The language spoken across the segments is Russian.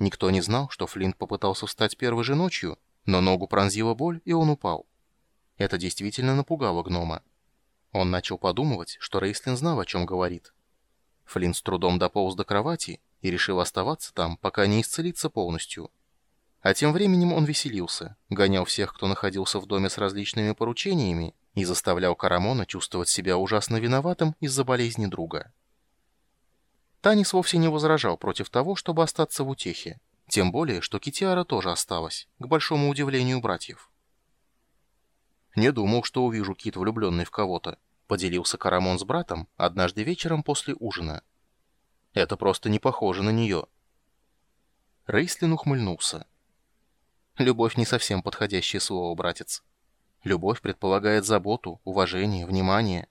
Никто не знал, что Флинт попытался встать первой же ночью, но ногу пронзила боль, и он упал. Это действительно напугало гнома. Он начал подумывать, что Рейслин знал, о чем говорит. Флинт с трудом дополз до кровати и решил оставаться там, пока не исцелится полностью. А тем временем он веселился, гонял всех, кто находился в доме с различными поручениями, и заставлял Карамона чувствовать себя ужасно виноватым из-за болезни друга. Танис вовсе не возражал против того, чтобы остаться в утехе, тем более, что Китиара тоже осталась, к большому удивлению братьев. «Не думал, что увижу Кит, влюбленный в кого-то», — поделился Карамон с братом однажды вечером после ужина. «Это просто не похоже на нее». Рейслин ухмыльнулся. «Любовь не совсем подходящее слово, братец. Любовь предполагает заботу, уважение, внимание.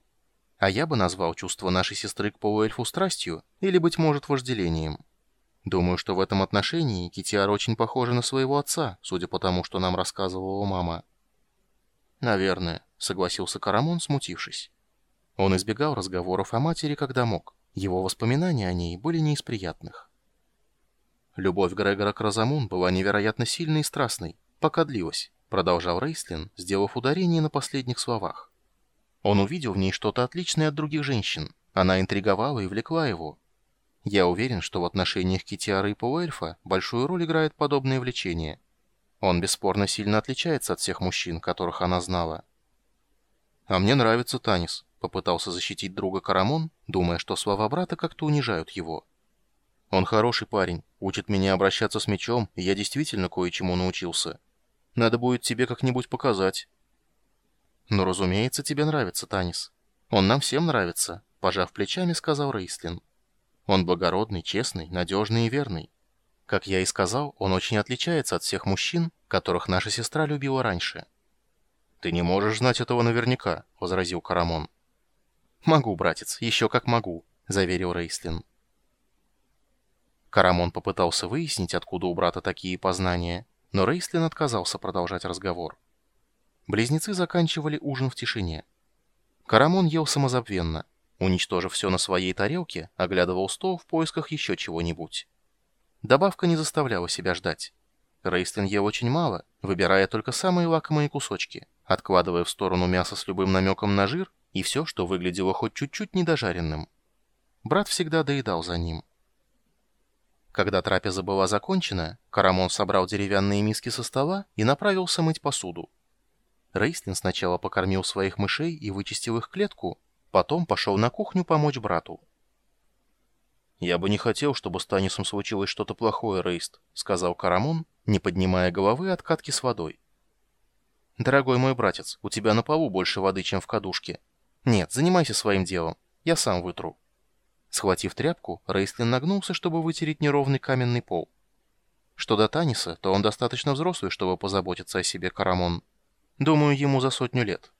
А я бы назвал чувство нашей сестры к полуэльфу страстью или, быть может, вожделением. Думаю, что в этом отношении Китиар очень похожа на своего отца, судя по тому, что нам рассказывала мама. «Наверное», — согласился Карамон, смутившись. Он избегал разговоров о матери, когда мог. Его воспоминания о ней были не из приятных. Любовь Грегора к Розамун была невероятно сильной и страстной, пока длилась, продолжал Рейслин, сделав ударение на последних словах. Он увидел в ней что-то отличное от других женщин. Она интриговала и влекла его. Я уверен, что в отношениях Китиары и полуэльфа большую роль играет подобное влечение. Он бесспорно сильно отличается от всех мужчин, которых она знала. «А мне нравится Танис», — попытался защитить друга Карамон, думая, что слова брата как-то унижают его. «Он хороший парень, учит меня обращаться с мечом, и я действительно кое-чему научился. Надо будет тебе как-нибудь показать». «Ну, разумеется, тебе нравится, Танис. Он нам всем нравится», — пожав плечами, сказал Рейслин. «Он благородный, честный, надежный и верный. Как я и сказал, он очень отличается от всех мужчин, которых наша сестра любила раньше». «Ты не можешь знать этого наверняка», — возразил Карамон. «Могу, братец, еще как могу», — заверил Рейслин. Карамон попытался выяснить, откуда у брата такие познания, но Рейслин отказался продолжать разговор. Близнецы заканчивали ужин в тишине. Карамон ел самозабвенно. Уничтожив все на своей тарелке, оглядывал стол в поисках еще чего-нибудь. Добавка не заставляла себя ждать. Рейстлин ел очень мало, выбирая только самые лакомые кусочки, откладывая в сторону мясо с любым намеком на жир и все, что выглядело хоть чуть-чуть недожаренным. Брат всегда доедал за ним. Когда трапеза была закончена, Карамон собрал деревянные миски со стола и направился мыть посуду. Рейстлин сначала покормил своих мышей и вычистил их клетку, потом пошел на кухню помочь брату. «Я бы не хотел, чтобы с Танисом случилось что-то плохое, Рейст», — сказал Карамон, не поднимая головы от катки с водой. «Дорогой мой братец, у тебя на полу больше воды, чем в кадушке. Нет, занимайся своим делом, я сам вытру». Схватив тряпку, Рейстлин нагнулся, чтобы вытереть неровный каменный пол. Что до Таниса, то он достаточно взрослый, чтобы позаботиться о себе, Карамон. Думаю, ему за сотню лет.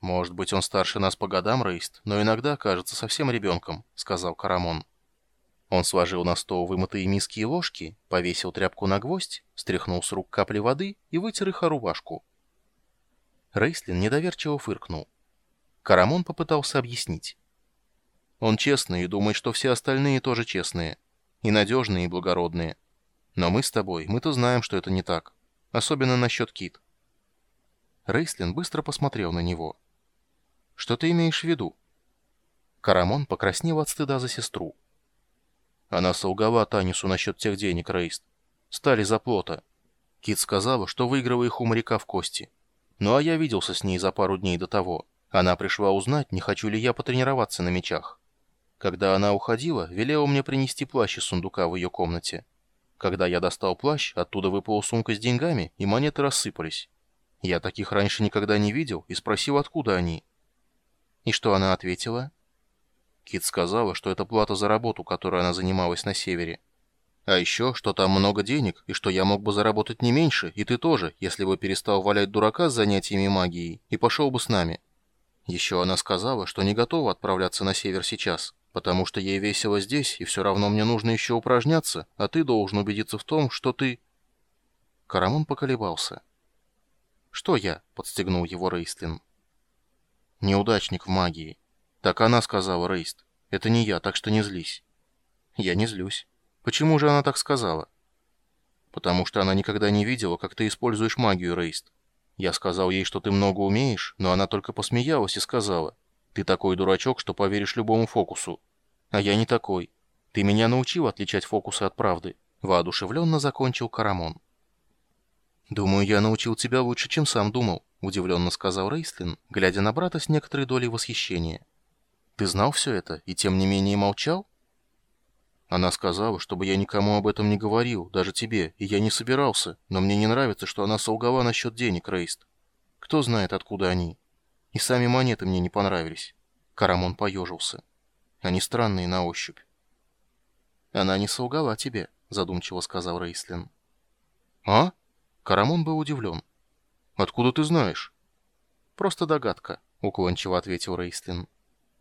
Может быть, он старше нас по годам, Рейст, но иногда кажется совсем ребенком, сказал Карамон. Он сложил на стол вымытые миски и ложки, повесил тряпку на гвоздь, стряхнул с рук капли воды и вытер их о рубашку. Рейслин недоверчиво фыркнул. Карамон попытался объяснить. Он честный и думает, что все остальные тоже честные. И надежные, и благородные. Но мы с тобой, мы-то знаем, что это не так. Особенно насчет Кит. Рейслин быстро посмотрел на него. «Что ты имеешь в виду?» Карамон покраснел от стыда за сестру. Она солгала Танису насчет тех денег, Рейст. Стали за плота. Кит сказала, что выиграла их у моряка в кости. Ну а я виделся с ней за пару дней до того. Она пришла узнать, не хочу ли я потренироваться на мечах. Когда она уходила, велела мне принести плащ из сундука в ее комнате. Когда я достал плащ, оттуда выпала сумка с деньгами, и монеты рассыпались. Я таких раньше никогда не видел и спросил, откуда они. И что она ответила? Кит сказала, что это плата за работу, которой она занималась на севере. А еще, что там много денег, и что я мог бы заработать не меньше, и ты тоже, если бы перестал валять дурака с занятиями магией и пошел бы с нами. Еще она сказала, что не готова отправляться на север сейчас, потому что ей весело здесь, и все равно мне нужно еще упражняться, а ты должен убедиться в том, что ты...» Карамон поколебался. «Что я?» — подстегнул его Рейстлин. «Неудачник в магии». «Так она сказала, Рейст. Это не я, так что не злись». «Я не злюсь. Почему же она так сказала? Потому что она никогда не видела, как ты используешь магию, Рейст. Я сказал ей, что ты много умеешь, но она только посмеялась и сказала, «Ты такой дурачок, что поверишь любому фокусу». А я не такой. Ты меня научил отличать фокусы от правды. Воодушевленно закончил Карамон. «Думаю, я научил тебя лучше, чем сам думал», — удивленно сказал Рейстлин, глядя на брата с некоторой долей восхищения. «Ты знал все это и тем не менее молчал?» Она сказала, чтобы я никому об этом не говорил, даже тебе, и я не собирался, но мне не нравится, что она солгала насчет денег, Рейст. Кто знает, откуда они. И сами монеты мне не понравились. Карамон поежился. Они странные на ощупь. Она не солгала тебе, задумчиво сказал Рейслин. А? Карамон был удивлен. Откуда ты знаешь? Просто догадка, уклончиво ответил Рейслин.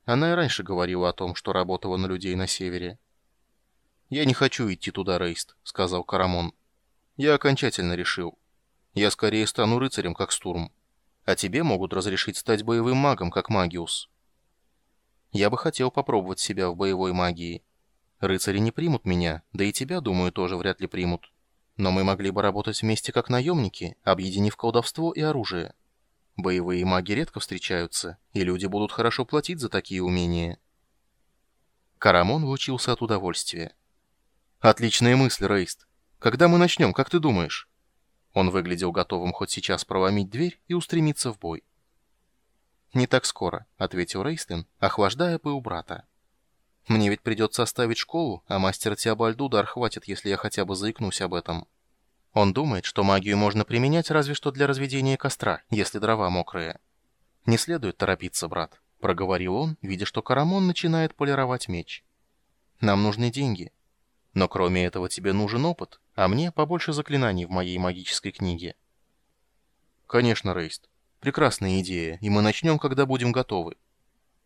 Она и раньше говорила о том, что работала на людей на севере. «Я не хочу идти туда, Рейст», — сказал Карамон. «Я окончательно решил. Я скорее стану рыцарем, как Стурм. А тебе могут разрешить стать боевым магом, как Магиус». «Я бы хотел попробовать себя в боевой магии. Рыцари не примут меня, да и тебя, думаю, тоже вряд ли примут. Но мы могли бы работать вместе как наемники, объединив колдовство и оружие. Боевые маги редко встречаются, и люди будут хорошо платить за такие умения». Карамон выучился от удовольствия. «Отличная мысль, Рейст. Когда мы начнем, как ты думаешь?» Он выглядел готовым хоть сейчас проломить дверь и устремиться в бой. «Не так скоро», — ответил Рейстлин, охлаждая пыл брата. «Мне ведь придется оставить школу, а мастера Теобальду дар хватит, если я хотя бы заикнусь об этом. Он думает, что магию можно применять разве что для разведения костра, если дрова мокрые. Не следует торопиться, брат», — проговорил он, видя, что Карамон начинает полировать меч. «Нам нужны деньги». Но кроме этого тебе нужен опыт, а мне побольше заклинаний в моей магической книге. Конечно, Рейст. Прекрасная идея, и мы начнем, когда будем готовы.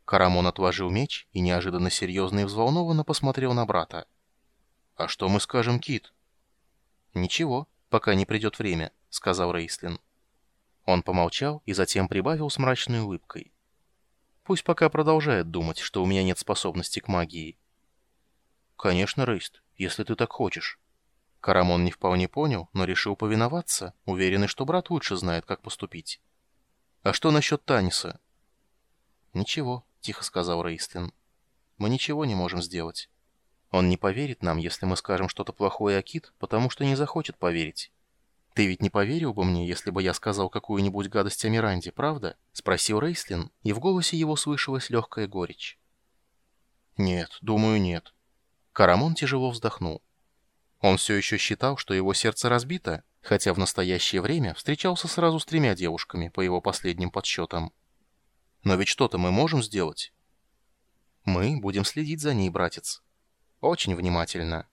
Карамон отложил меч и неожиданно серьезно и взволнованно посмотрел на брата. «А что мы скажем, Кит?» «Ничего, пока не придет время», — сказал Рейслин. Он помолчал и затем прибавил с мрачной улыбкой. «Пусть пока продолжает думать, что у меня нет способности к магии». «Конечно, Рейст если ты так хочешь». Карамон не вполне понял, но решил повиноваться, уверенный, что брат лучше знает, как поступить. «А что насчет Таниса?» «Ничего», — тихо сказал Рейстлин. «Мы ничего не можем сделать. Он не поверит нам, если мы скажем что-то плохое о Кит, потому что не захочет поверить. Ты ведь не поверил бы мне, если бы я сказал какую-нибудь гадость о Миранде, правда?» — спросил Рейстлин, и в голосе его слышалась легкая горечь. «Нет, думаю, нет. Карамон тяжело вздохнул. Он все еще считал, что его сердце разбито, хотя в настоящее время встречался сразу с тремя девушками, по его последним подсчетам. Но ведь что-то мы можем сделать. Мы будем следить за ней, братец. Очень внимательно.